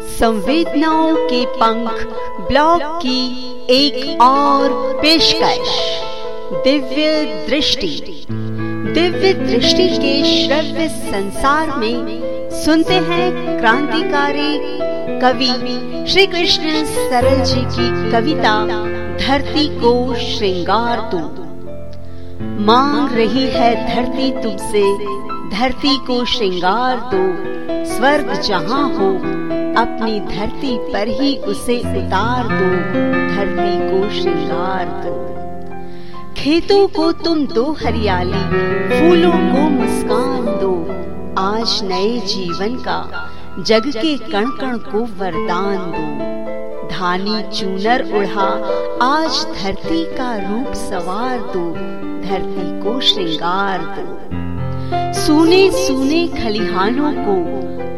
संवेदनाओं के पंख ब्लॉग की एक और पेशकश। दिव्य दृष्टि। दिव्य दृष्टि के श्रव्य संसार में सुनते हैं क्रांतिकारी कवि श्री कृष्ण सरल जी की कविता, धरती को श्रृंगार दो मांग रही है धरती तुमसे, धरती को श्रृंगार दो। स्वर्ग जहाँ हो, अपनी धरती पर ही उसे उतार दो। धरती को श्रृंगार दो। खेतों को तुम दो, हरियाली। फूलों को मुस्कान दो। आज नए जीवन का, जग के कण कण को वरदान दो। धानी चूनर उड़ा आज धरती का रूप सवार दो। धरती को श्रृंगार दो। सुने सुने खलिहानों को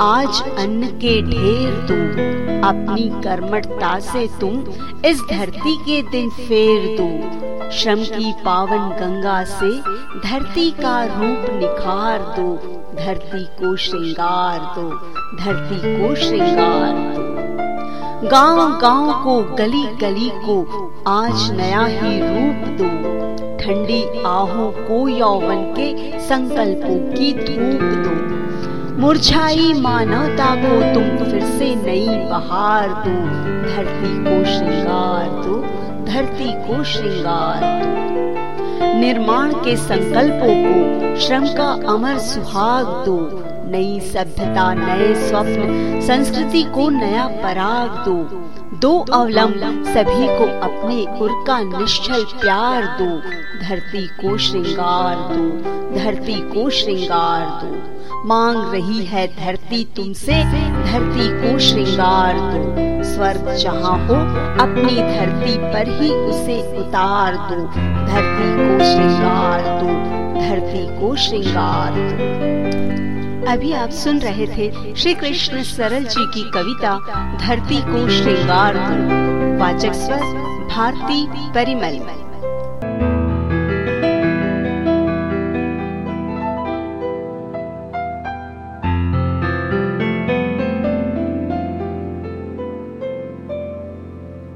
आज अन्न के ढेर दो। अपनी कर्मठता से तुम इस धरती के दिन फेर दो। श्रम की पावन गंगा से धरती का रूप निखार दो। धरती को श्रृंगार दो। धरती को श्रृंगार दो। गाँव गाँव को गली गली को आज नया ही रूप दो। ठंडी आहों को यौवन के संकल्पों की धूप दो। मुरझाई मानवता को तुम फिर से नई बहार दो। धरती को श्रृंगार दो, धरती को श्रृंगार दो। निर्माण के संकल्पों को श्रम का अमर सुहाग दो। नई सभ्यता, नए स्वप्न, संस्कृति को नया पराग दो। दो अवलंब, सभी को अपने उर का निश्चल प्यार दो। धरती को श्रृंगार दो, धरती को श्रृंगार दो। मांग रही है धरती तुमसे, धरती को श्रृंगार दो। स्वर्ग जहाँ हो, अपनी धरती पर ही उसे उतार दो। धरती को श्रृंगार दो, धरती को श्रृंगार दो। अभी आप सुन रहे थे श्री कृष्ण सरल जी की कविता धरती को श्रृंगार वाचक स्वर, भारती परिमल।